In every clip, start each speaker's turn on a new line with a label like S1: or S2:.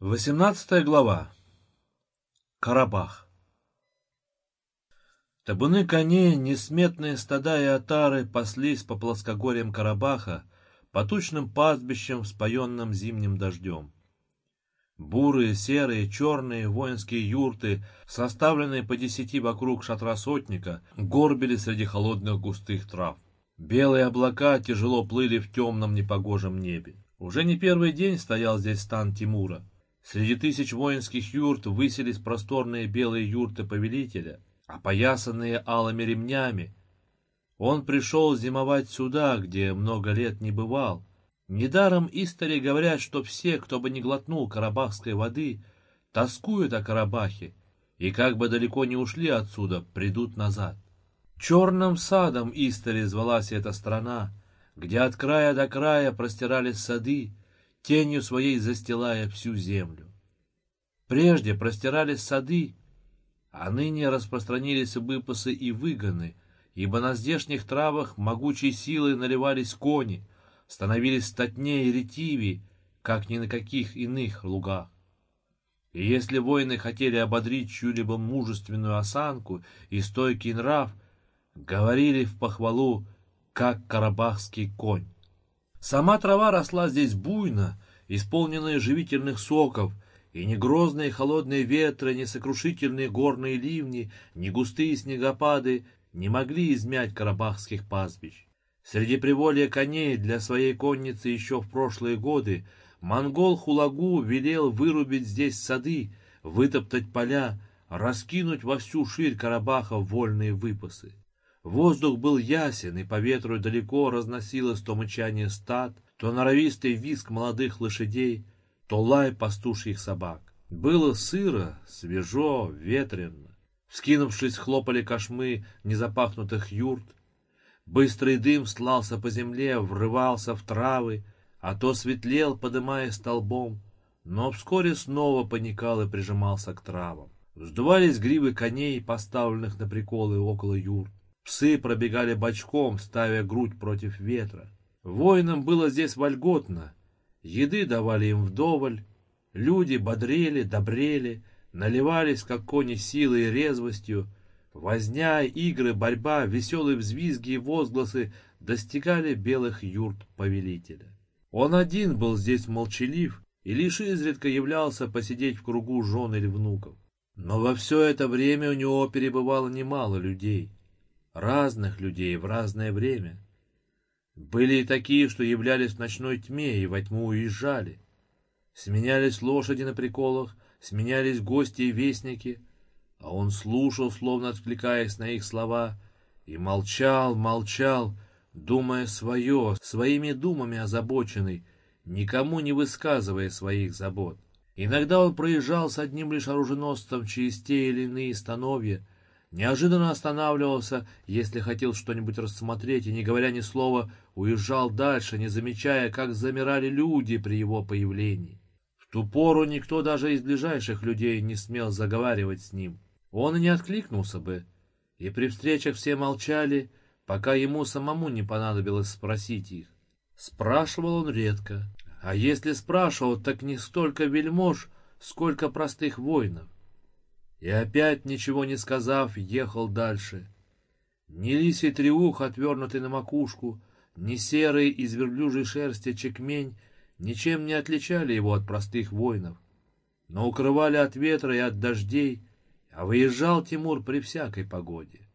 S1: Восемнадцатая глава. Карабах. Табуны коней, несметные стада и отары паслись по плоскогорьям Карабаха, по тучным пастбищам, споенным зимним дождем. Бурые, серые, черные воинские юрты, составленные по десяти вокруг шатра сотника, горбили среди холодных густых трав. Белые облака тяжело плыли в темном непогожем небе. Уже не первый день стоял здесь стан Тимура. Среди тысяч воинских юрт высились просторные белые юрты повелителя, опоясанные алыми ремнями. Он пришел зимовать сюда, где много лет не бывал. Недаром истори говорят, что все, кто бы не глотнул карабахской воды, тоскуют о Карабахе, и как бы далеко не ушли отсюда, придут назад. Черным садом истори звалась эта страна, где от края до края простирались сады, тенью своей застилая всю землю. Прежде простирались сады, а ныне распространились выпасы и выгоны, ибо на здешних травах могучей силой наливались кони, становились статнее и ретивее, как ни на каких иных лугах. И если воины хотели ободрить чью-либо мужественную осанку и стойкий нрав, говорили в похвалу, как карабахский конь. Сама трава росла здесь буйно, исполненная живительных соков, и ни грозные холодные ветры, ни сокрушительные горные ливни, ни густые снегопады не могли измять карабахских пастбищ. Среди приволья коней для своей конницы еще в прошлые годы монгол Хулагу велел вырубить здесь сады, вытоптать поля, раскинуть во всю ширь Карабаха вольные выпасы. Воздух был ясен, и по ветру далеко разносилось то мычание стад, то норовистый визг молодых лошадей, то лай пастушьих собак. Было сыро, свежо, ветрено. Вскинувшись, хлопали кошмы незапахнутых юрт. Быстрый дым слался по земле, врывался в травы, а то светлел, подымая столбом, но вскоре снова паникал и прижимался к травам. Вздувались гривы коней, поставленных на приколы около юрт. Псы пробегали бочком, ставя грудь против ветра. Воинам было здесь вольготно. Еды давали им вдоволь. Люди бодрели, добрели, наливались, как кони, силой и резвостью. Возня, игры, борьба, веселые взвизги и возгласы достигали белых юрт повелителя. Он один был здесь молчалив и лишь изредка являлся посидеть в кругу жен или внуков. Но во все это время у него перебывало немало людей разных людей в разное время. Были и такие, что являлись в ночной тьме и во тьму уезжали. Сменялись лошади на приколах, сменялись гости и вестники, а он слушал, словно откликаясь на их слова, и молчал, молчал, думая свое, своими думами озабоченный, никому не высказывая своих забот. Иногда он проезжал с одним лишь оруженосцем через те или иные становья, Неожиданно останавливался, если хотел что-нибудь рассмотреть, и, не говоря ни слова, уезжал дальше, не замечая, как замирали люди при его появлении. В ту пору никто даже из ближайших людей не смел заговаривать с ним. Он и не откликнулся бы, и при встречах все молчали, пока ему самому не понадобилось спросить их. Спрашивал он редко, а если спрашивал, так не столько вельмож, сколько простых воинов. И опять, ничего не сказав, ехал дальше. Ни лисий треух, отвернутый на макушку, ни серый из верблюжьей шерсти чекмень ничем не отличали его от простых воинов, но укрывали от ветра и от дождей, а выезжал Тимур при всякой погоде.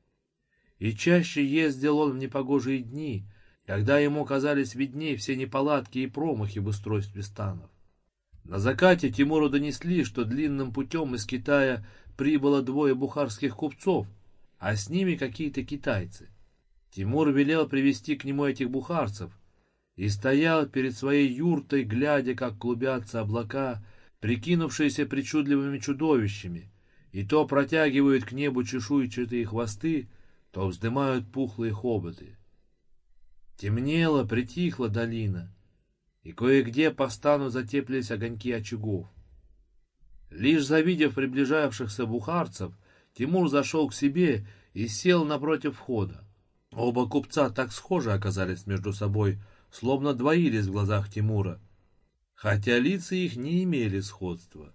S1: И чаще ездил он в непогожие дни, когда ему казались видней все неполадки и промахи в устройстве станов. На закате Тимуру донесли, что длинным путем из Китая прибыло двое бухарских купцов, а с ними какие-то китайцы. Тимур велел привести к нему этих бухарцев и стоял перед своей юртой, глядя, как клубятся облака, прикинувшиеся причудливыми чудовищами, и то протягивают к небу чешуйчатые хвосты, то вздымают пухлые хоботы. Темнело, притихла долина, и кое-где по стану затеплились огоньки очагов. Лишь завидев приближавшихся бухарцев, Тимур зашел к себе и сел напротив входа. Оба купца так схожи оказались между собой, словно двоились в глазах Тимура. хотя лица их не имели сходства.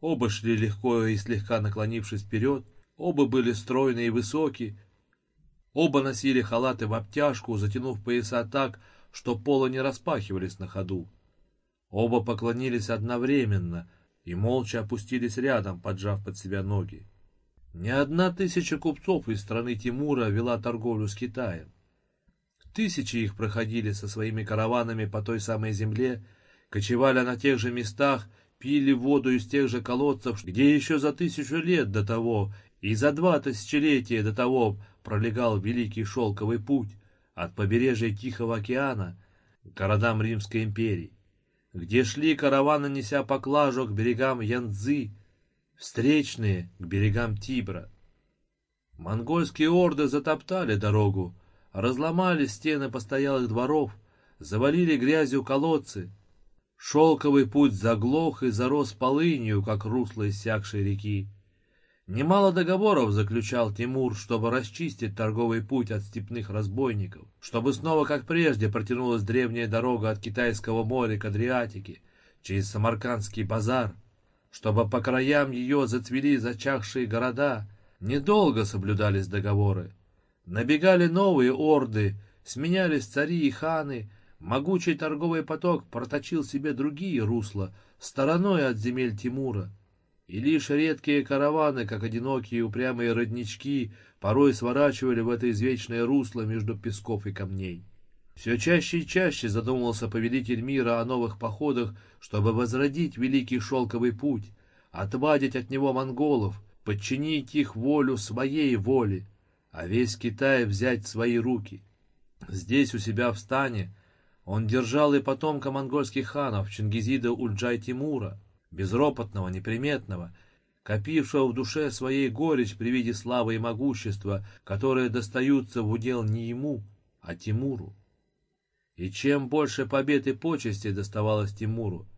S1: Оба шли легко и слегка наклонившись вперед, оба были стройные и высокие, оба носили халаты в обтяжку, затянув пояса так, что полы не распахивались на ходу. Оба поклонились одновременно и молча опустились рядом, поджав под себя ноги. Не одна тысяча купцов из страны Тимура вела торговлю с Китаем. Тысячи их проходили со своими караванами по той самой земле, кочевали на тех же местах, пили воду из тех же колодцев, где еще за тысячу лет до того и за два тысячелетия до того пролегал Великий Шелковый путь от побережья Тихого океана к городам Римской империи, где шли караваны, неся поклажу к берегам Янцзы, встречные к берегам Тибра. Монгольские орды затоптали дорогу, разломали стены постоялых дворов, завалили грязью колодцы. Шелковый путь заглох и зарос полынью, как русло иссякшей реки. Немало договоров заключал Тимур, чтобы расчистить торговый путь от степных разбойников, чтобы снова, как прежде, протянулась древняя дорога от Китайского моря к Адриатике, через Самаркандский базар, чтобы по краям ее зацвели зачахшие города. Недолго соблюдались договоры. Набегали новые орды, сменялись цари и ханы, могучий торговый поток проточил себе другие русла, стороной от земель Тимура. И лишь редкие караваны, как одинокие упрямые роднички, порой сворачивали в это извечное русло между песков и камней. Все чаще и чаще задумывался повелитель мира о новых походах, чтобы возродить великий шелковый путь, отвадить от него монголов, подчинить их волю своей воле, а весь Китай взять в свои руки. Здесь, у себя в стане, он держал и потомка монгольских ханов Чингизида Ульджай-Тимура, безропотного, неприметного, копившего в душе своей горечь при виде славы и могущества, которые достаются в удел не ему, а Тимуру. И чем больше побед и почести доставалось Тимуру,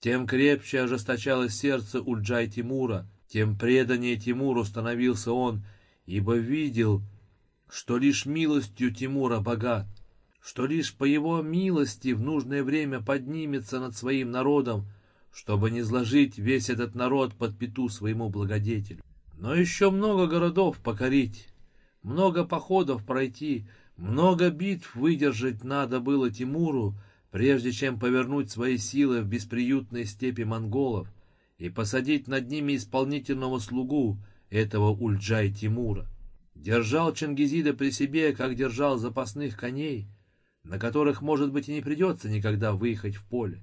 S1: тем крепче ожесточалось сердце Ульджай-Тимура, тем преданнее Тимуру становился он ибо видел, что лишь милостью Тимура богат, что лишь по его милости в нужное время поднимется над своим народом, чтобы не сложить весь этот народ под пету своему благодетелю. Но еще много городов покорить, много походов пройти, много битв выдержать надо было Тимуру, прежде чем повернуть свои силы в бесприютные степи монголов и посадить над ними исполнительного слугу, этого Ульджай Тимура. Держал Чингизида при себе, как держал запасных коней, на которых, может быть, и не придется никогда выехать в поле.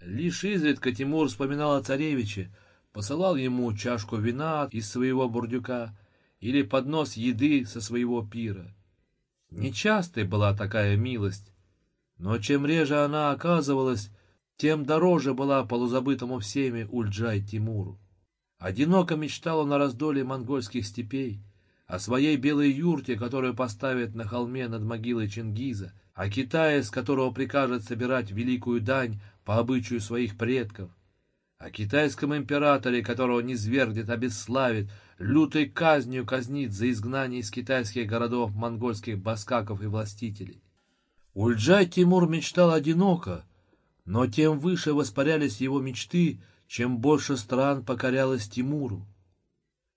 S1: Лишь изредка Тимур вспоминал о царевиче, посылал ему чашку вина из своего бурдюка или поднос еды со своего пира. Нечастой была такая милость, но чем реже она оказывалась, тем дороже была полузабытому всеми Ульджай Тимуру. Одиноко мечтал он о раздоле монгольских степей, о своей белой юрте, которую поставит на холме над могилой Чингиза, о Китае, с которого прикажет собирать великую дань по обычаю своих предков, о китайском императоре, которого не свергнет, обесславит, лютой казнью казнит за изгнание из китайских городов монгольских баскаков и властителей. Ульджай Тимур мечтал одиноко, но тем выше воспарялись его мечты, чем больше стран покорялось Тимуру.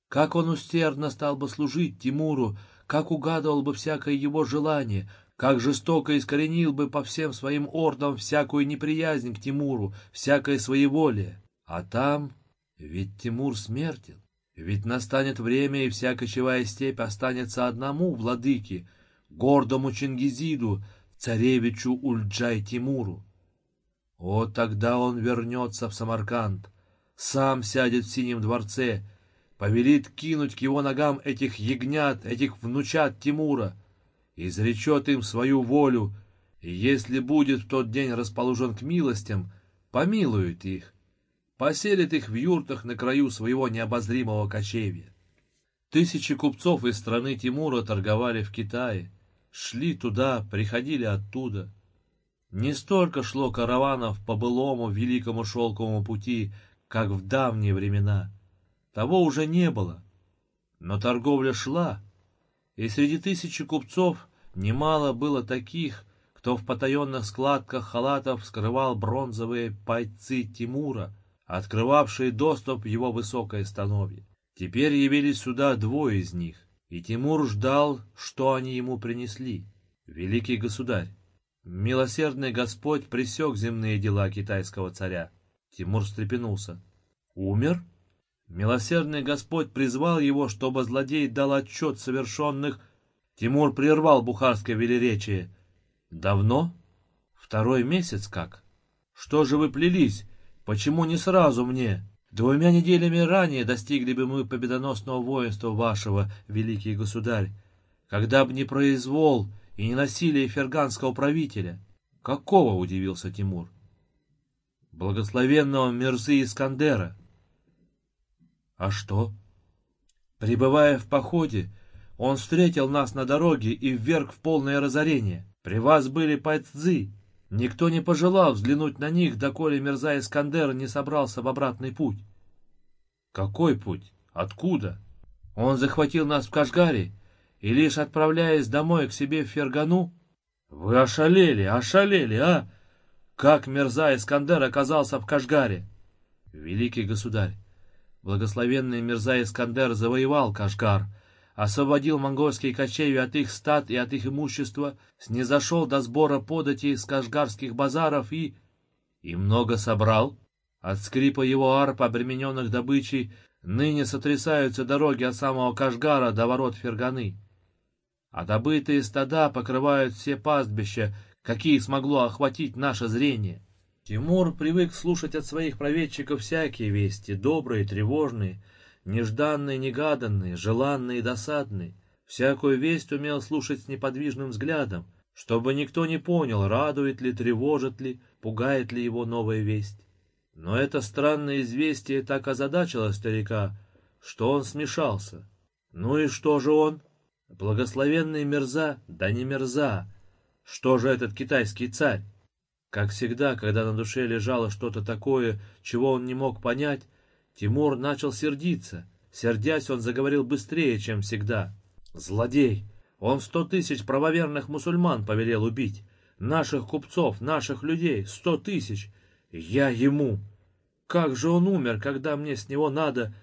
S1: Как он усердно стал бы служить Тимуру, как угадывал бы всякое его желание, как жестоко искоренил бы по всем своим ордам всякую неприязнь к Тимуру, всякое своеволие. А там ведь Тимур смертен, ведь настанет время, и вся кочевая степь останется одному владыке, гордому Чингизиду, царевичу Ульджай-Тимуру. Вот тогда он вернется в Самарканд, сам сядет в синем дворце, повелит кинуть к его ногам этих ягнят, этих внучат Тимура, изречет им свою волю, и если будет в тот день расположен к милостям, помилует их, поселит их в юртах на краю своего необозримого кочевья. Тысячи купцов из страны Тимура торговали в Китае, шли туда, приходили оттуда — не столько шло караванов по былому великому шелковому пути, как в давние времена. Того уже не было. Но торговля шла, и среди тысячи купцов немало было таких, кто в потаенных складках халатов скрывал бронзовые пайцы Тимура, открывавшие доступ в его высокое становье. Теперь явились сюда двое из них, и Тимур ждал, что они ему принесли. Великий государь, милосердный Господь пресек земные дела китайского царя. Тимур встрепенулся. Умер? Милосердный Господь призвал его, чтобы злодей дал отчет совершенных... Тимур прервал бухарское велеречие. Давно? Второй месяц как? Что же вы плелись? Почему не сразу мне? Двумя неделями ранее достигли бы мы победоносного воинства вашего, великий государь, когда б не произвол и не насилие ферганского правителя. Какого, удивился Тимур. Благословенного Мерзы Искандера. А что? Прибывая в походе, он встретил нас на дороге и вверг в полное разорение. При вас были пайцзы. Никто не пожелал взглянуть на них, доколе Мирза Искандер не собрался в обратный путь. Какой путь? Откуда? Он захватил нас в Кашгаре, и лишь отправляясь домой к себе в Фергану... Вы ошалели, ошалели, а? Как Мирза Искандер оказался в Кашгаре? Великий государь, благословенный Мирза Искандер завоевал Кашгар — освободил монгольские кочеви от их стад и от их имущества, снизошел до сбора подати из кашгарских базаров и... И много собрал. От скрипа его арп, обремененных добычей, ныне сотрясаются дороги от самого Кашгара до ворот Ферганы. А добытые стада покрывают все пастбища, какие смогло охватить наше зрение. Тимур привык слушать от своих проведчиков всякие вести, добрые, тревожные, нежданные, негаданные, желанные и досадные. Всякую весть умел слушать с неподвижным взглядом, чтобы никто не понял, радует ли, тревожит ли, пугает ли его новая весть. Но это странное известие так озадачило старика, что он смешался. Ну и что же он? Благословенный мерза, да не мерза. Что же этот китайский царь? Как всегда, когда на душе лежало что-то такое, чего он не мог понять, Тимур начал сердиться. Сердясь, он заговорил быстрее, чем всегда. «Злодей! Он сто тысяч правоверных мусульман повелел убить. Наших купцов, наших людей, сто тысяч. Я ему. Как же он умер, когда мне с него надо?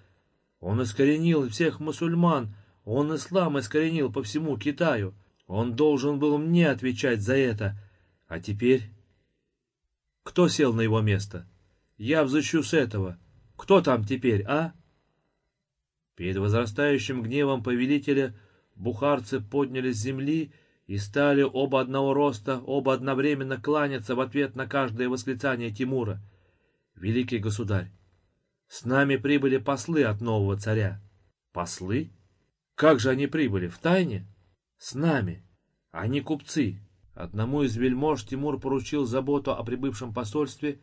S1: Он искоренил всех мусульман, он ислам искоренил по всему Китаю. Он должен был мне отвечать за это. А теперь... Кто сел на его место? Я взыщу с этого. Кто там теперь, а? Перед возрастающим гневом повелителя бухарцы поднялись с земли и стали оба одного роста, оба одновременно кланяться в ответ на каждое восклицание Тимура. «Великий государь, с нами прибыли послы от нового царя». «Послы? Как же они прибыли? В тайне?» «С нами. Они купцы». Одному из вельмож Тимур поручил заботу о прибывшем посольстве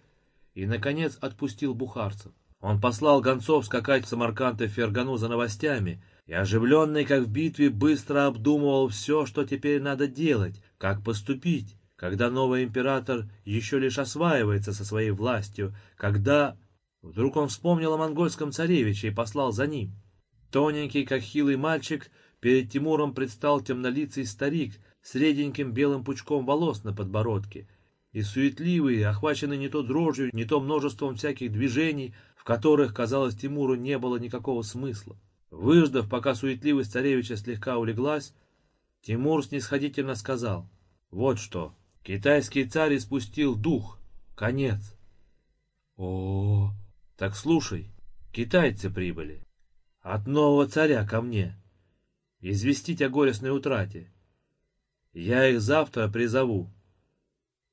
S1: и, наконец, отпустил бухарцев. Он послал гонцов скакать в Самарканд и Фергану за новостями, и оживленный, как в битве, быстро обдумывал все, что теперь надо делать, как поступить, когда новый император еще лишь осваивается со своей властью, когда... Вдруг он вспомнил о монгольском царевиче и послал за ним. Тоненький, как хилый мальчик, перед Тимуром предстал темнолицый старик с реденьким белым пучком волос на подбородке, и суетливый, охваченный не то дрожью, не то множеством всяких движений, которых, казалось, Тимуру не было никакого смысла. Выждав, пока суетливость царевича слегка улеглась, Тимур снисходительно сказал, «Вот что, китайский царь испустил дух, конец». О, так слушай, китайцы прибыли. От нового царя ко мне. Известить о горестной утрате. Я их завтра призову.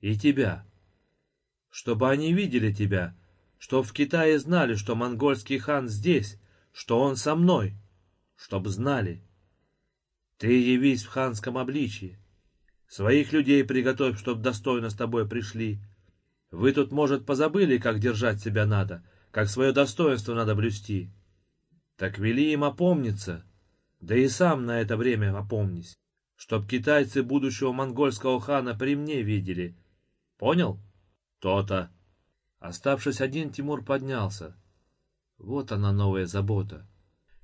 S1: И тебя. Чтобы они видели тебя, что в Китае знали, что монгольский хан здесь, что он со мной, чтоб знали. Ты явись в ханском обличии. Своих людей приготовь, чтоб достойно с тобой пришли. Вы тут, может, позабыли, как держать себя надо, как свое достоинство надо блюсти. Так вели им опомниться, да и сам на это время опомнись, чтоб китайцы будущего монгольского хана при мне видели. Понял? То-то. Оставшись один, Тимур поднялся. Вот она новая забота.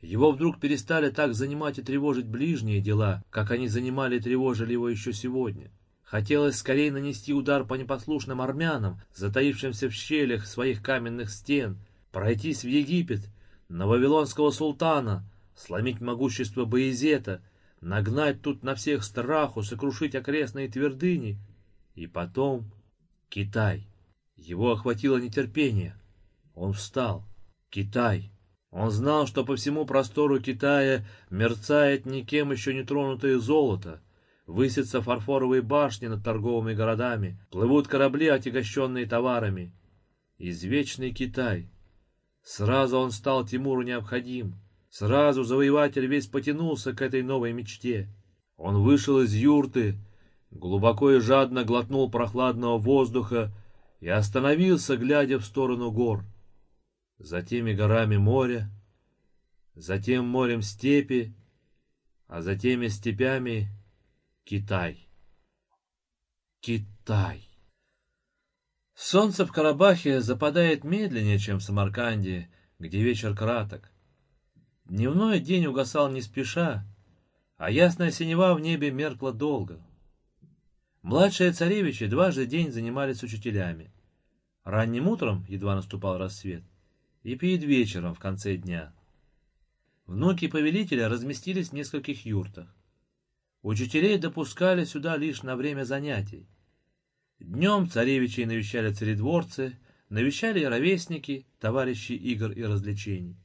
S1: Его вдруг перестали так занимать и тревожить ближние дела, как они занимали и тревожили его еще сегодня. Хотелось скорее нанести удар по непослушным армянам, затаившимся в щелях своих каменных стен, пройтись в Египет, на вавилонского султана, сломить могущество Боязета, нагнать тут на всех страху, сокрушить окрестные твердыни. И потом Китай. Его охватило нетерпение. Он встал. Китай. Он знал, что по всему простору Китая мерцает никем еще не тронутое золото, высятся фарфоровые башни над торговыми городами, плывут корабли, отягощенные товарами. Извечный Китай. Сразу он стал Тимуру необходим. Сразу завоеватель весь потянулся к этой новой мечте. Он вышел из юрты, глубоко и жадно глотнул прохладного воздуха и остановился, глядя в сторону гор. За теми горами море, за тем морем степи, а за теми степями Китай. Китай. Солнце в Карабахе западает медленнее, чем в Самарканде, где вечер краток. Дневной день угасал не спеша, а ясная синева в небе меркла долго. Младшие царевичи дважды день занимались учителями. Ранним утром, едва наступал рассвет, и перед вечером в конце дня. Внуки повелителя разместились в нескольких юртах. Учителей допускали сюда лишь на время занятий. Днем царевичей навещали царедворцы, навещали и ровесники, товарищи игр и развлечений.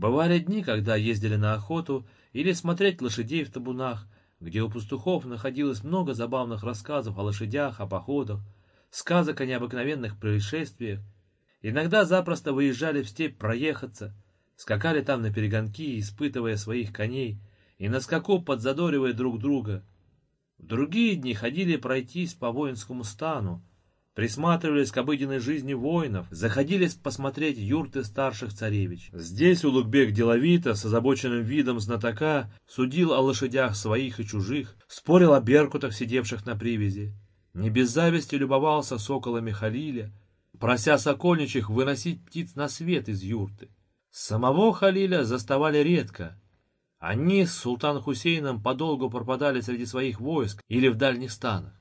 S1: Бывали дни, когда ездили на охоту или смотреть лошадей в табунах, где у пастухов находилось много забавных рассказов о лошадях, о походах, сказок о необыкновенных происшествиях. Иногда запросто выезжали в степь проехаться, скакали там на перегонки, испытывая своих коней, и на скаку подзадоривая друг друга. В другие дни ходили пройтись по воинскому стану, присматривались к обыденной жизни воинов, заходили посмотреть юрты старших царевич. Здесь Улугбек деловито, с озабоченным видом знатока, судил о лошадях своих и чужих, спорил о беркутах, сидевших на привязи. Не без зависти любовался соколами Халиля, прося сокольничих выносить птиц на свет из юрты. Самого Халиля заставали редко. Они с султан Хусейном подолгу пропадали среди своих войск или в дальних станах.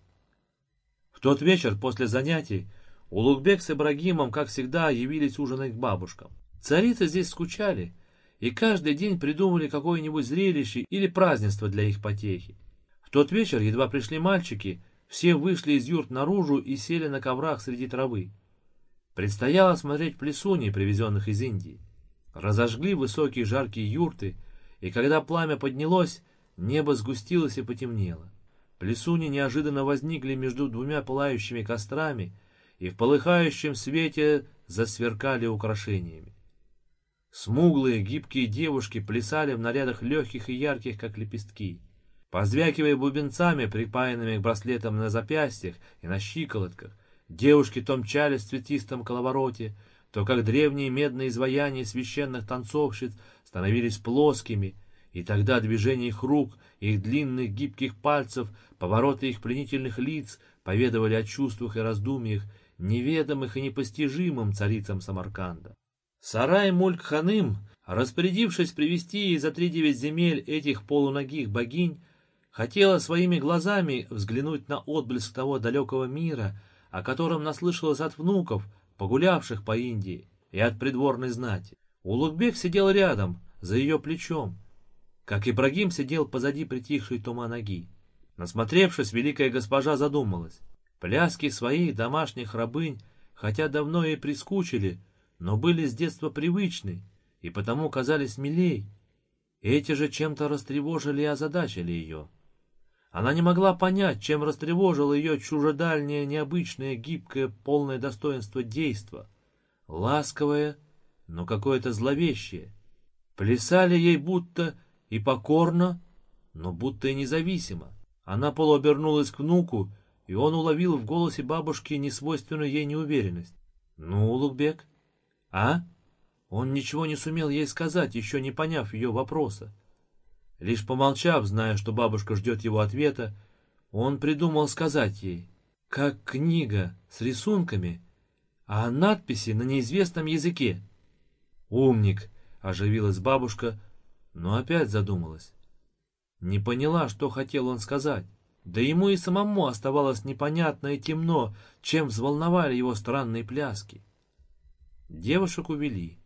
S1: Тот вечер после занятий Улугбек с Ибрагимом, как всегда, явились ужинать к бабушкам. Царицы здесь скучали, и каждый день придумывали какое-нибудь зрелище или празднество для их потехи. В тот вечер, едва пришли мальчики, все вышли из юрт наружу и сели на коврах среди травы. Предстояло смотреть плесуни, привезенных из Индии. Разожгли высокие жаркие юрты, и когда пламя поднялось, небо сгустилось и потемнело. Плесуни неожиданно возникли между двумя пылающими кострами и в полыхающем свете засверкали украшениями. Смуглые, гибкие девушки плясали в нарядах легких и ярких, как лепестки. Позвякивая бубенцами, припаянными к браслетам на запястьях и на щиколотках, девушки то мчались в цветистом коловороте, то, как древние медные изваяния священных танцовщиц, становились плоскими, и тогда движения их рук, их длинных гибких пальцев, повороты их пленительных лиц поведывали о чувствах и раздумьях, неведомых и непостижимым царицам Самарканда. Сарай Мульк-ханым, распорядившись привести за три девять земель этих полуногих богинь, хотела своими глазами взглянуть на отблеск того далекого мира, о котором наслышалась от внуков, погулявших по Индии, и от придворной знати. Улугбек сидел рядом, за ее плечом, как Ибрагим сидел позади притихшей тума ноги. Насмотревшись, великая госпожа задумалась. Пляски своих домашних рабынь, хотя давно ей прискучили, но были с детства привычны и потому казались милей. Эти же чем-то растревожили и озадачили ее. Она не могла понять, чем растревожило ее чужедальнее, необычное, гибкое, полное достоинство действо. Ласковое, но какое-то зловещее. Плясали ей будто и покорно, но будто и независимо. Она полуобернулась к внуку, и он уловил в голосе бабушки несвойственную ей неуверенность. «Ну, Улугбек, а?» Он ничего не сумел ей сказать, еще не поняв ее вопроса. Лишь помолчав, зная, что бабушка ждет его ответа, он придумал сказать ей, как книга с рисунками, а надписи на неизвестном языке. «Умник!» — оживилась бабушка, но опять задумалась. Не поняла, что хотел он сказать. Да ему и самому оставалось непонятно и темно, чем взволновали его странные пляски. Девушек увели.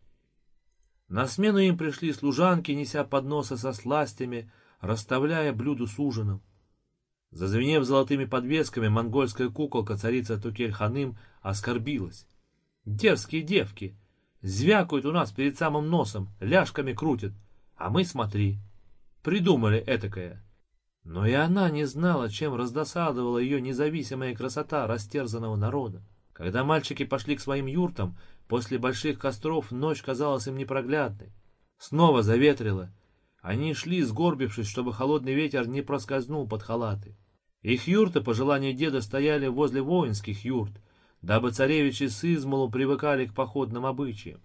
S1: На смену им пришли служанки, неся подносы со сластями, расставляя блюда с ужином. Зазвенев золотыми подвесками, монгольская куколка, царица Тукель-ханым, оскорбилась. «Дерзкие девки! Звякают у нас перед самым носом, ляжками крутят, а мы, смотри, придумали этакое». Но и она не знала, чем раздосадовала ее независимая красота растерзанного народа. Когда мальчики пошли к своим юртам, после больших костров ночь казалась им непроглядной. Снова заветрило. Они шли, сгорбившись, чтобы холодный ветер не проскользнул под халаты. Их юрты, по желанию деда, стояли возле воинских юрт, дабы царевичи с измолу привыкали к походным обычаям.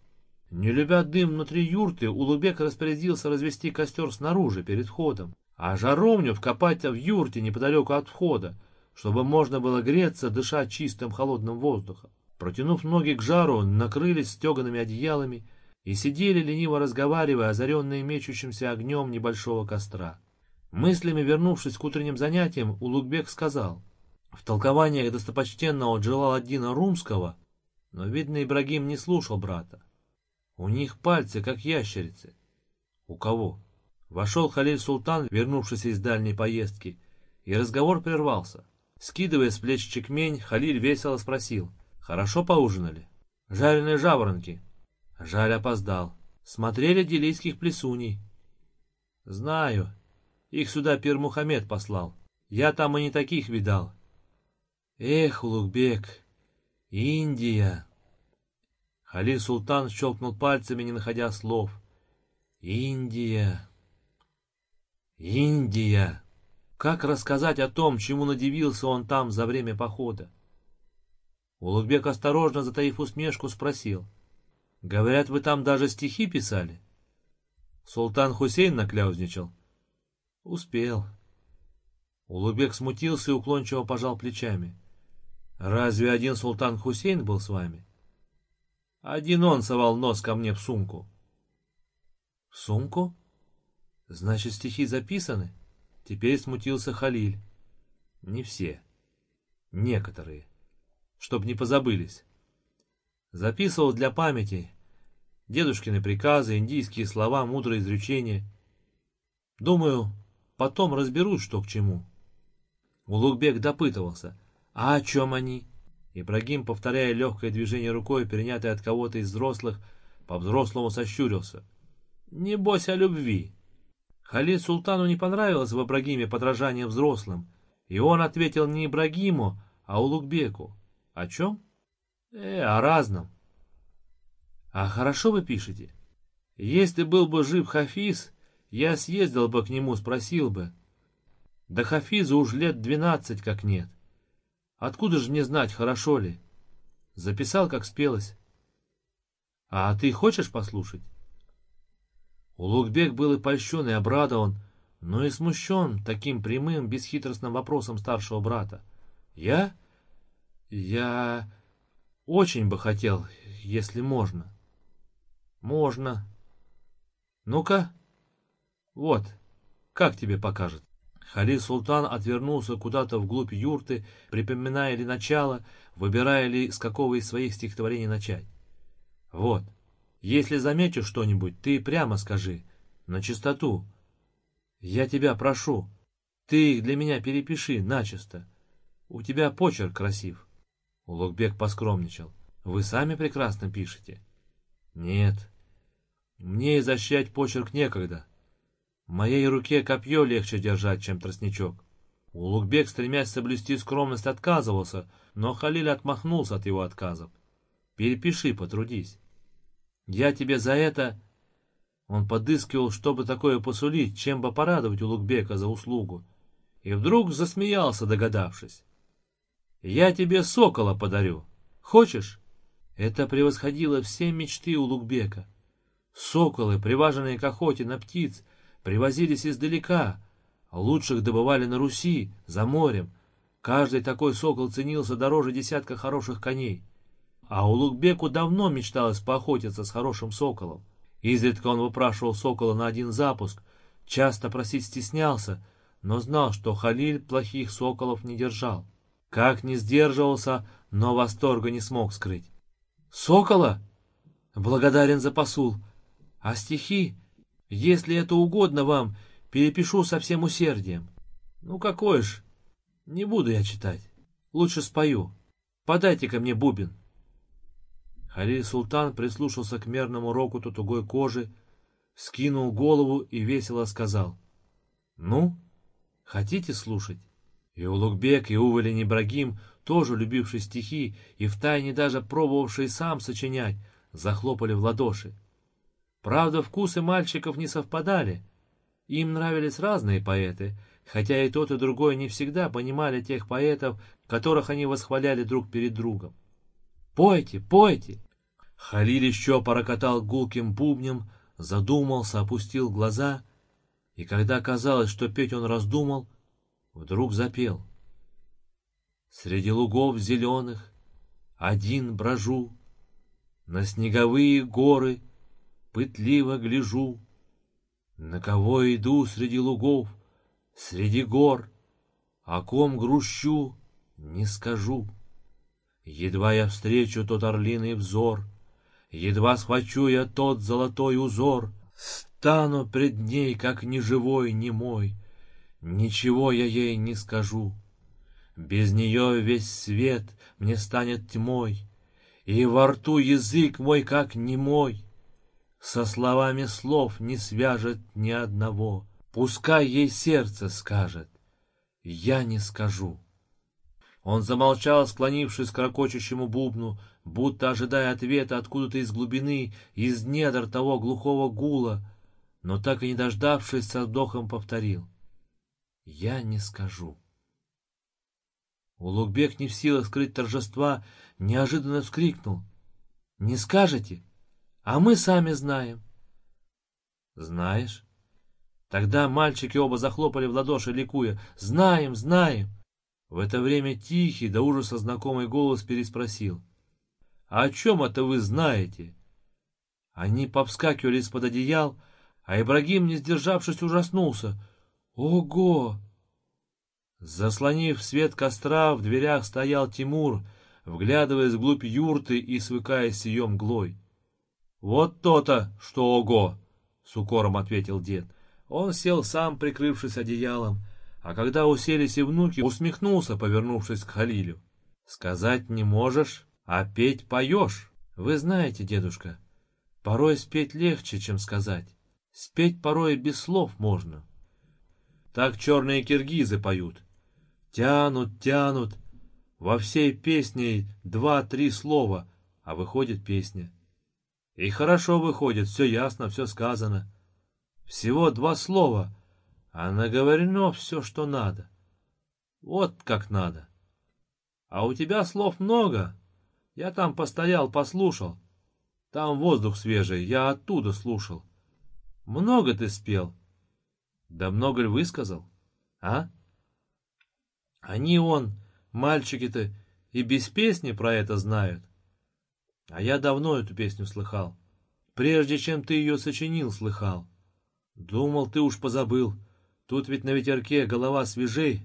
S1: Не любя дым внутри юрты, Улубек распорядился развести костер снаружи, перед входом а жаровню вкопать в юрте неподалеку от входа, чтобы можно было греться, дышать чистым холодным воздухом. Протянув ноги к жару, накрылись стеганными одеялами и сидели, лениво разговаривая, озаренные мечущимся огнем небольшого костра. Мыслями вернувшись к утренним занятиям, Улугбек сказал, в толкованиях достопочтенного Джалаладдина Румского, но, видно, Ибрагим не слушал брата. У них пальцы, как ящерицы. У кого? Вошел Халиль Султан, вернувшийся из дальней поездки, и разговор прервался. Скидывая с плеч чекмень, Халиль весело спросил. «Хорошо поужинали?» «Жареные жаворонки». Жаль опоздал. «Смотрели делийских плесуней?» «Знаю. Их сюда Пир Мухаммед послал. Я там и не таких видал». «Эх, Улугбек, Индия!» Халиль Султан щелкнул пальцами, не находя слов. «Индия!» Индия! Как рассказать о том, чему надевился он там за время похода? Улугбек осторожно, затаив усмешку, спросил. «Говорят, вы там даже стихи писали?» Султан Хусейн накляузничал. «Успел». Улугбек смутился и уклончиво пожал плечами. «Разве один султан Хусейн был с вами?» «Один он совал нос ко мне в сумку». «В сумку?» Значит, стихи записаны? Теперь смутился Халиль. Не все. Некоторые. Чтоб не позабылись. Записывал для памяти. Дедушкины приказы, индийские слова, мудрые изречения. Думаю, потом разберусь, что к чему. Улугбек допытывался. А о чем они? Ибрагим, повторяя легкое движение рукой, перенятое от кого-то из взрослых, по-взрослому сощурился. Небось о любви. Халид Султану не понравилось в Ибрагиме подражание взрослым, и он ответил не Ибрагиму, а Улугбеку. О чем? Э, о разном. А хорошо вы пишете. Если был бы жив Хафиз, я съездил бы к нему, спросил бы. Да Хафизу уж лет двенадцать как нет. Откуда же мне знать, хорошо ли? Записал, как спелось. А ты хочешь послушать? Улугбек был и польщен, и обрадован, но и смущен таким прямым, бесхитростным вопросом старшего брата. «Я? Я очень бы хотел, если можно». «Можно. Ну-ка. Вот, как тебе покажет?» Халид Султан отвернулся куда-то вглубь юрты, припоминая ли начало, выбирая ли, с какого из своих стихотворений начать. «Вот». Если заметишь что-нибудь, ты прямо скажи, на чистоту. Я тебя прошу, ты их для меня перепиши начисто. У тебя почерк красив. Улугбек поскромничал. Вы сами прекрасно пишете. Нет, мне изощрять почерк некогда. Моей руке копье легче держать, чем тростничок. Улугбек, стремясь соблюсти скромность, отказывался, но Халиль отмахнулся от его отказов. Перепиши, потрудись. Я тебе за это...» Он подыскивал, чтобы такое посулить, чем бы порадовать Улугбека за услугу. И вдруг засмеялся, догадавшись. «Я тебе сокола подарю. Хочешь?» Это превосходило все мечты Улугбека. Соколы, приваженные к охоте на птиц, привозились издалека, лучших добывали на Руси, за морем. Каждый такой сокол ценился дороже десятка хороших коней. А Улугбеку давно мечталось поохотиться с хорошим соколом. Изредка он выпрашивал сокола на один запуск, часто просить стеснялся, но знал, что Халиль плохих соколов не держал. Как не сдерживался, но восторга не смог скрыть. «Сокола? Благодарен за посул. А стихи, если это угодно вам, перепишу со всем усердием. Ну какой ж, не буду я читать, лучше спою. Подайте-ка мне бубен». Халиль Султан прислушался к мерному рокоту тугой кожи, скинул голову и весело сказал. «Ну, хотите слушать?» И Улугбек, и Увалин Ибрагим, тоже любивший стихи и втайне даже пробовавший сам сочинять, захлопали в ладоши. Правда, вкусы мальчиков не совпадали. Им нравились разные поэты, хотя и тот, и другой не всегда понимали тех поэтов, которых они восхваляли друг перед другом. «Пойте, пойте!» Халиль еще порокотал гулким бубнем, задумался, опустил глаза, и когда казалось, что петь он раздумал, вдруг запел. Среди лугов зеленых один брожу, На снеговые горы пытливо гляжу, На кого иду среди лугов, среди гор, О ком грущу, не скажу. Едва я встречу тот орлиный взор, Едва схвачу я тот золотой узор, Стану пред ней, как неживой, немой, Ничего я ей не скажу. Без нее весь свет мне станет тьмой, И во рту язык мой, как немой. Со словами слов не свяжет ни одного, Пускай ей сердце скажет, я не скажу. Он замолчал, склонившись к ракочущему бубну, будто ожидая ответа откуда-то из глубины, из недр того глухого гула, но так и не дождавшись, со вдохом повторил. «Я не скажу». Улугбек, не в силах скрыть торжества, неожиданно вскрикнул. «Не скажете? А мы сами знаем». «Знаешь?» Тогда мальчики оба захлопали в ладоши, ликуя. «Знаем, знаем!» В это время тихий, до ужаса знакомый голос переспросил. «А о чем это вы знаете?» Они повскакивали из-под одеял, а Ибрагим, не сдержавшись, ужаснулся. «Ого!» Заслонив свет костра, в дверях стоял Тимур, вглядываясь вглубь юрты и свыкаясь с ее мглой. «Вот то-то, что ого!» — с укором ответил дед. Он сел сам, прикрывшись одеялом, а когда уселись и внуки, усмехнулся, повернувшись к Халилю. «Сказать не можешь?» А петь поешь. Вы знаете, дедушка, порой спеть легче, чем сказать. Спеть порой без слов можно. Так черные киргизы поют. Тянут, тянут. Во всей песне два-три слова, а выходит песня. И хорошо выходит, все ясно, все сказано. Всего два слова, а наговорено все, что надо. Вот как надо. А у тебя слов много, я там постоял, послушал. Там воздух свежий, я оттуда слушал. Много ты спел. Да много ли высказал? А? Они он, мальчики-то, и без песни про это знают. А я давно эту песню слыхал. Прежде чем ты ее сочинил, слыхал. Думал, ты уж позабыл. Тут ведь на ветерке голова свежей.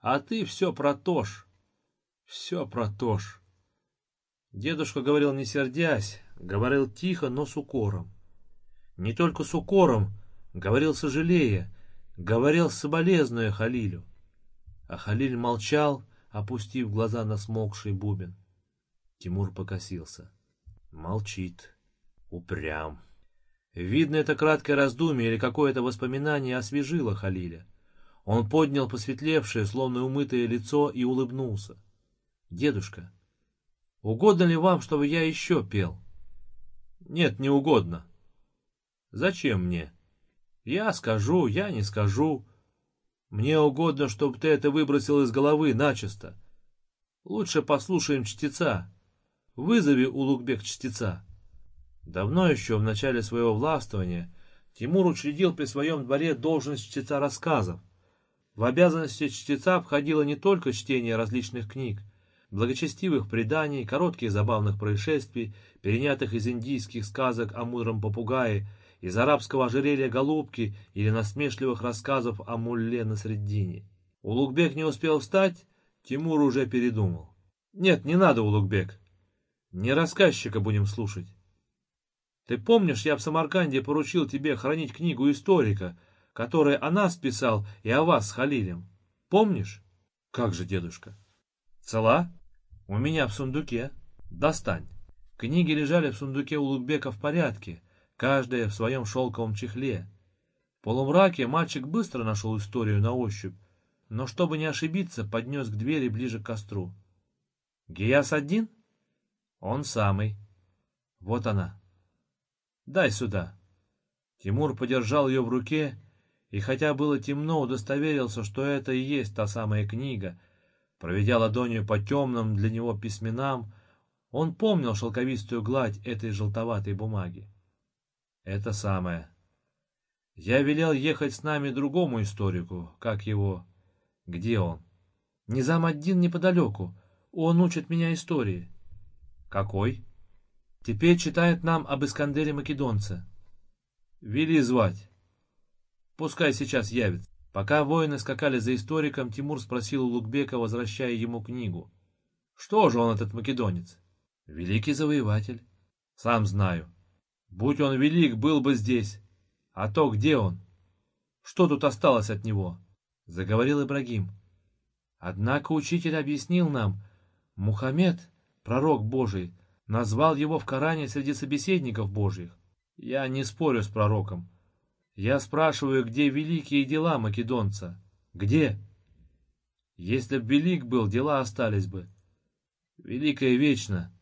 S1: А ты все про то ж. Все про то ж. Дедушка говорил не сердясь, говорил тихо, но с укором. Не только с укором, говорил сожалея, говорил соболезнуя Халилю. А Халиль молчал, опустив глаза на смолкший бубен. Тимур покосился. Молчит. Упрям. Видно, это краткое раздумье или какое-то воспоминание освежило Халиля. Он поднял посветлевшее, словно умытое лицо и улыбнулся. «Дедушка, Угодно ли вам, чтобы я еще пел? Нет, не угодно. Зачем мне? Я скажу, я не скажу. Мне угодно, чтобы ты это выбросил из головы начисто. Лучше послушаем чтеца. Вызови Улугбек чтеца. Давно еще, в начале своего властвования, Тимур учредил при своем дворе должность чтеца рассказов. В обязанности чтеца входило не только чтение различных книг, благочестивых преданий, коротких забавных происшествий, перенятых из индийских сказок о мудром попугае из арабского ожерелья голубки или насмешливых рассказов о мулле на средине. Улугбек не успел встать, Тимур уже передумал. Нет, не надо, Улугбек. Не рассказчика будем слушать. Ты помнишь, я в Самарканде поручил тебе хранить книгу историка, который о нас писал и о вас с Халилем? Помнишь? Как же, дедушка? Цела? У меня в сундуке. Достань. Книги лежали в сундуке у Лукбека в порядке, каждая в своем шелковом чехле. В полумраке мальчик быстро нашел историю на ощупь, но, чтобы не ошибиться, поднес к двери ближе к костру. «Гияс один?» «Он самый. Вот она. Дай сюда». Тимур подержал ее в руке, и хотя было темно, удостоверился, что это и есть та самая книга. Проведя ладонью по темным для него письменам, он помнил шелковистую гладь этой желтоватой бумаги. Это самое. Я велел ехать с нами другому историку, как его... Где он? Низам один неподалеку. Он учит меня истории. Какой? Теперь читает нам об Искандере Македонце. Вели звать. Пускай сейчас явится. Пока воины скакали за историком, Тимур спросил у Лукбека, возвращая ему книгу. Что же он, этот македонец? Великий завоеватель. Сам знаю. Будь он велик, был бы здесь. А то где он? Что тут осталось от него? Заговорил Ибрагим. Однако учитель объяснил нам, Мухаммед, пророк Божий, назвал его в Коране среди собеседников Божьих. Я не спорю с пророком. Я спрашиваю, где великие дела македонца? Где? Если б велик был, дела остались бы. Великое вечно.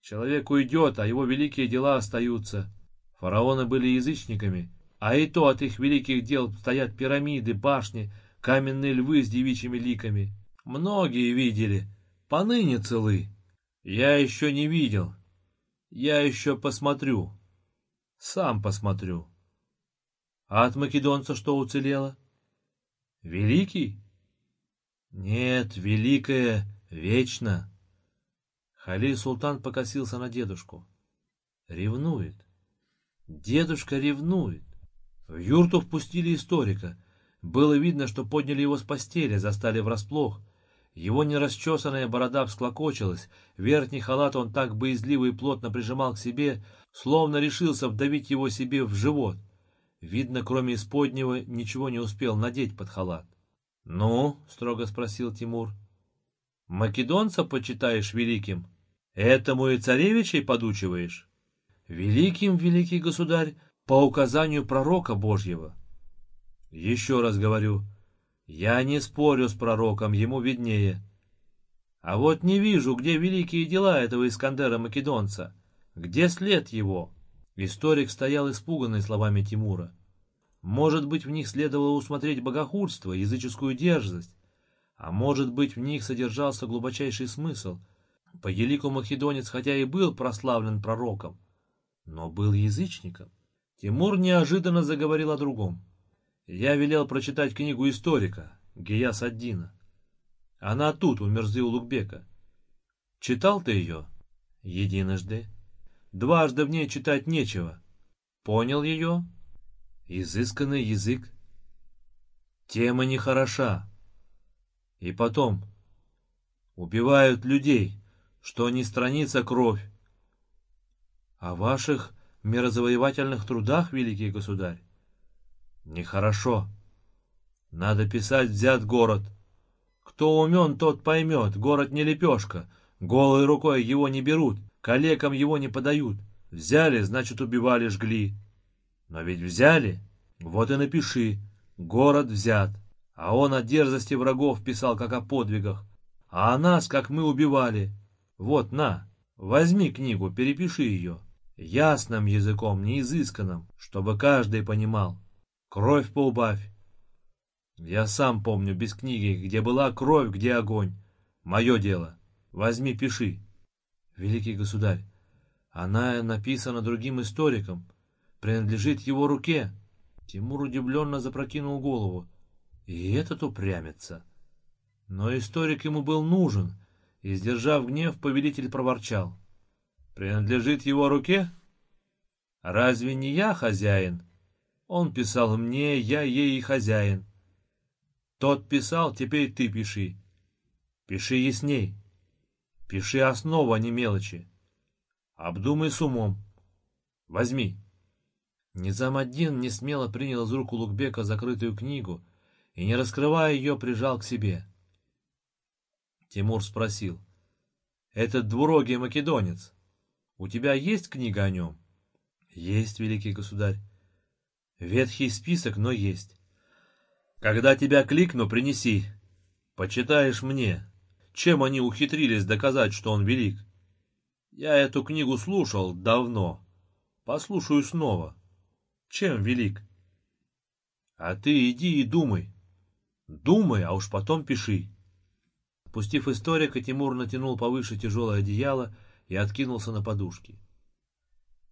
S1: Человек уйдет, а его великие дела остаются. Фараоны были язычниками, а и то от их великих дел стоят пирамиды, башни, каменные львы с девичьими ликами. Многие видели, поныне целы. Я еще не видел. Я еще посмотрю. Сам посмотрю. А от македонца что уцелело? Великий? Нет, великое вечно. Халиль Султан покосился на дедушку. Ревнует. Дедушка ревнует. В юрту впустили историка. Было видно, что подняли его с постели, застали врасплох. Его нерасчесанная борода всклокочилась, верхний халат он так боязливо и плотно прижимал к себе, словно решился вдавить его себе в живот. Видно, кроме исподнего, ничего не успел надеть под халат. — Ну? — строго спросил Тимур. — Македонца почитаешь великим? Этому и царевичей подучиваешь? — Великим, великий государь, по указанию пророка Божьего. — Еще раз говорю, я не спорю с пророком, ему виднее. А вот не вижу, где великие дела этого Искандера Македонца. Где след его? — Историк стоял испуганный словами Тимура. Может быть, в них следовало усмотреть богохульство, языческую дерзость, а может быть, в них содержался глубочайший смысл. По елику Македонец хотя и был прославлен пророком, но был язычником. Тимур неожиданно заговорил о другом. Я велел прочитать книгу историка, Гияс Аддина. Она тут, у Мерзы Улугбека. Читал ты ее? Единожды. Дважды в ней читать нечего. Понял ее? Изысканный язык. Тема нехороша. И потом. Убивают людей, что не страница кровь. О ваших мирозавоевательных трудах, великий государь? Нехорошо. Надо писать «взят город». Кто умен, тот поймет, город не лепешка, голой рукой его не берут, Калекам его не подают. Взяли, значит, убивали, жгли. Но ведь взяли. Вот и напиши. Город взят. А он о дерзости врагов писал, как о подвигах. А о нас, как мы убивали. Вот, на, возьми книгу, перепиши ее. Ясным языком, неизысканным, чтобы каждый понимал. Кровь поубавь. Я сам помню без книги, где была кровь, где огонь. Мое дело. Возьми, пиши. Великий государь, она написана другим историком, принадлежит его руке. Тимур удивленно запрокинул голову. И этот упрямится. Но историк ему был нужен, и, сдержав гнев, повелитель проворчал. «Принадлежит его руке?» Разве не я хозяин? Он писал мне, я ей и хозяин. Тот писал, теперь ты пиши. Пиши ясней. Пиши основу, а не мелочи. Обдумай с умом. Возьми. Низам один не смело принял из рук Лукбека закрытую книгу и, не раскрывая ее, прижал к себе. Тимур спросил. — Этот двурогий македонец, у тебя есть книга о нем? — Есть, великий государь. Ветхий список, но есть. Когда тебя кликну, принеси. Почитаешь мне. Чем они ухитрились доказать, что он велик? Я эту книгу слушал давно. Послушаю снова. Чем велик? А ты иди и думай. Думай, а уж потом пиши. Пустив историка, Тимур натянул повыше тяжелое одеяло и откинулся на подушки.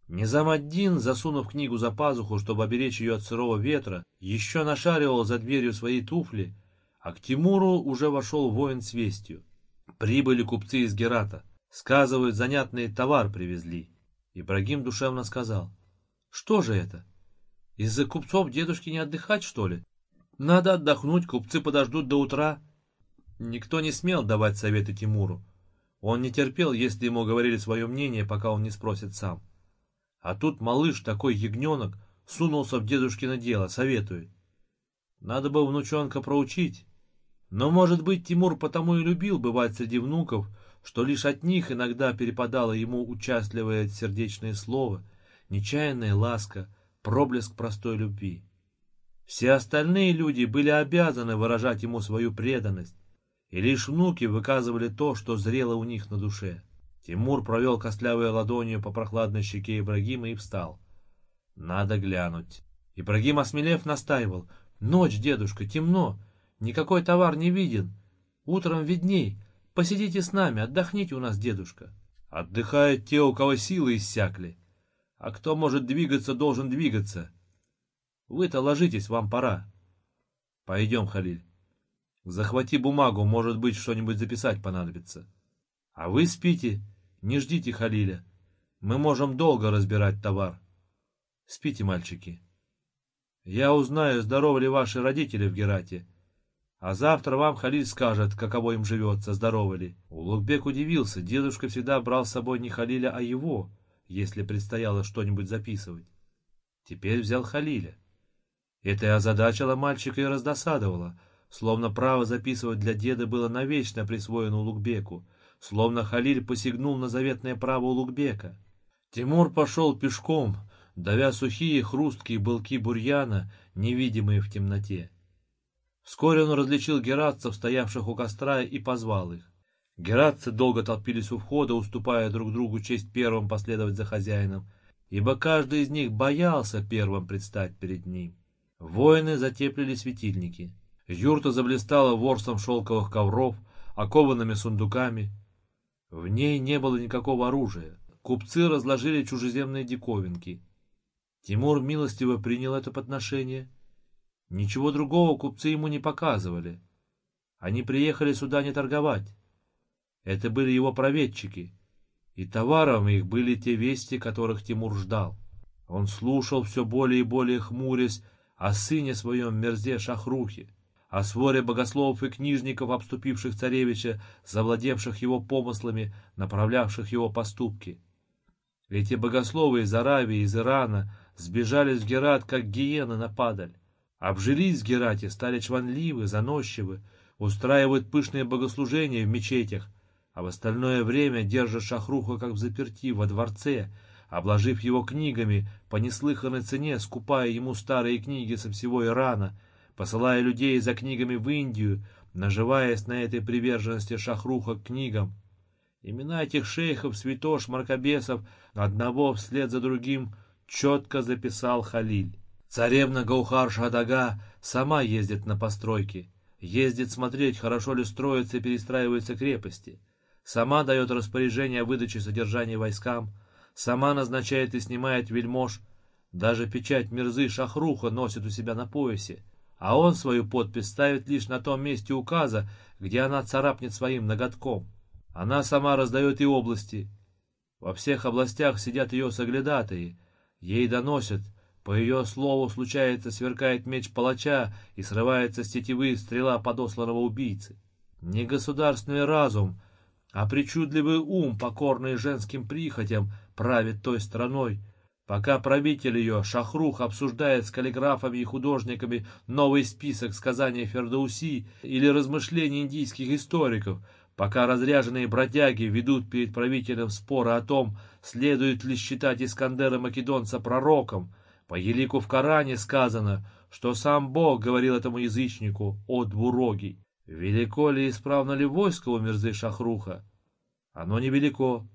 S1: Низам-ад-Дин, засунув книгу за пазуху, чтобы оберечь ее от сырого ветра, еще нашаривал за дверью свои туфли, а к Тимуру уже вошел воин с вестью. Прибыли купцы из Герата. Сказывают, занятный товар привезли. Ибрагим душевно сказал. Что же это? Из-за купцов дедушки не отдыхать, что ли? Надо отдохнуть, купцы подождут до утра. Никто не смел давать советы Тимуру. Он не терпел, если ему говорили свое мнение, пока он не спросит сам. А тут малыш, такой ягненок, сунулся в дедушкино дело, советует. Надо бы внучонка проучить. Но, может быть, Тимур потому и любил бывать среди внуков, что лишь от них иногда перепадало ему участливое сердечное слово, нечаянная ласка, проблеск простой любви. Все остальные люди были обязаны выражать ему свою преданность, и лишь внуки выказывали то, что зрело у них на душе. Тимур провел костлявой ладонью по прохладной щеке Ибрагима и встал. Надо глянуть. Ибрагим, осмелев, настаивал. Ночь, дедушка, темно. Никакой товар не виден. Утром видней. Посидите с нами, отдохните у нас, дедушка. Отдыхают те, у кого силы иссякли. А кто может двигаться, должен двигаться. Вы-то ложитесь, вам пора. Пойдем, Халиль. Захвати бумагу, может быть, что-нибудь записать понадобится. А вы спите, не ждите Халиля. Мы можем долго разбирать товар. Спите, мальчики. Я узнаю, здоровы ли ваши родители в Герате. А завтра вам Халиль скажет, каково им живется, здоровы ли. Улугбек удивился. Дедушка всегда брал с собой не Халиля, а его, если предстояло что-нибудь записывать. Теперь взял Халиля. Это и озадачило мальчика и раздосадовало, словно право записывать для деда было навечно присвоено Улугбеку, словно Халиль посягнул на заветное право Улугбека. Тимур пошел пешком, давя сухие хрусткие былки бурьяна, невидимые в темноте. Вскоре он различил гератцев, стоявших у костра, и позвал их. Гератцы долго толпились у входа, уступая друг другу честь первым последовать за хозяином, ибо каждый из них боялся первым предстать перед ним. Воины затеплили светильники. Юрта заблистала ворсом шелковых ковров, окованными сундуками, в ней не было никакого оружия. Купцы разложили чужеземные диковинки. Тимур милостиво принял это подношение. Ничего другого купцы ему не показывали. Они приехали сюда не торговать. Это были его проведчики. И товаром их были те вести, которых Тимур ждал. Он слушал все более и более хмурясь о сыне своем мерзе Шахрухе о своре богословов и книжников, обступивших царевича, завладевших его помыслами, направлявших его поступки. Эти богословы из Аравии, из Ирана сбежали в Герат, как гиены на падаль. Обжились в Герате, стали чванливы, заносчивы, устраивают пышные богослужения в мечетях, а в остальное время держат Шахруха как в заперти во дворце, обложив его книгами по неслыханной цене, скупая ему старые книги со всего Ирана — посылая людей за книгами в Индию, наживаясь на этой приверженности шахруха к книгам. Имена этих шейхов, святош, маркобесов, одного вслед за другим четко записал Халиль. Царевна Гаухар Шадага сама ездит на постройки, ездит смотреть, хорошо ли строятся и перестраиваются крепости, сама дает распоряжение о выдаче содержания войскам, сама назначает и снимает вельмож, даже печать Мирзы Шахруха носит у себя на поясе, а он свою подпись ставит лишь на том месте указа, где она царапнет своим ноготком. Она сама раздает и области. Во всех областях сидят ее соглядатые, Ей доносят, по ее слову случается, сверкает меч палача и срывается с тетивы стрела подосланного убийцы. Не государственный разум, а причудливый ум, покорный женским прихотям, правит той страной, пока правитель ее, Шахрух, обсуждает с каллиграфами и художниками новый список сказаний Фердауси или размышлений индийских историков, пока разряженные бродяги ведут перед правителем споры о том, следует ли считать Искандера Македонца пророком, по елику в Коране сказано, что сам Бог говорил этому язычнику о двурогий. Велико ли и исправно ли войско у Мирзы Шахруха? Оно невелико.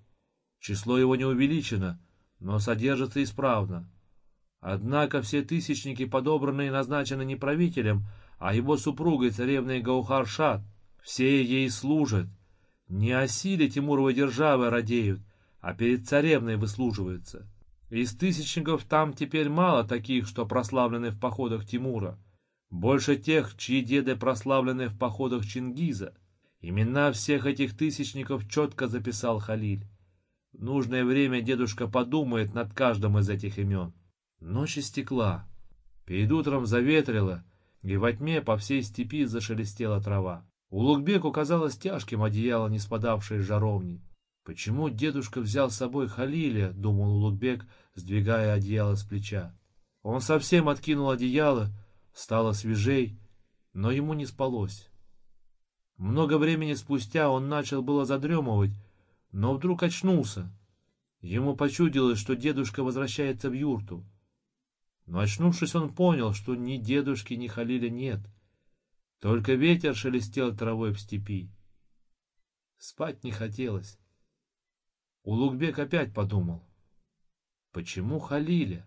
S1: Число его не увеличено, но содержится исправно. Однако все тысячники подобраны и назначены не правителем, а его супругой царевной Гаухаршат. Все ей служат. Не о силе Тимуровой державы радеют, а перед царевной выслуживаются. Из тысячников там теперь мало таких, что прославлены в походах Тимура. Больше тех, чьи деды прославлены в походах Чингиза. Имена всех этих тысячников четко записал Халиль. Нужное время дедушка подумает над каждым из этих имен. Ночь истекла. Перед утром заветрило, и во тьме по всей степи зашелестела трава. Улугбеку казалось тяжким одеяло, не спадавшее с жаровни. «Почему дедушка взял с собой Халиля?» — думал Улугбек, сдвигая одеяло с плеча. Он совсем откинул одеяло, стало свежей, но ему не спалось. Много времени спустя он начал было задремывать, но вдруг очнулся. Ему почудилось, что дедушка возвращается в юрту. Но очнувшись, он понял, что ни дедушки, ни Халиля нет — только ветер шелестел травой в степи. Спать не хотелось. Улугбек опять подумал. Почему Халиля?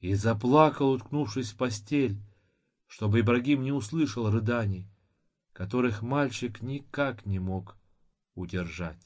S1: И заплакал, уткнувшись в постель, чтобы Ибрагим не услышал рыданий, которых мальчик никак не мог удержать.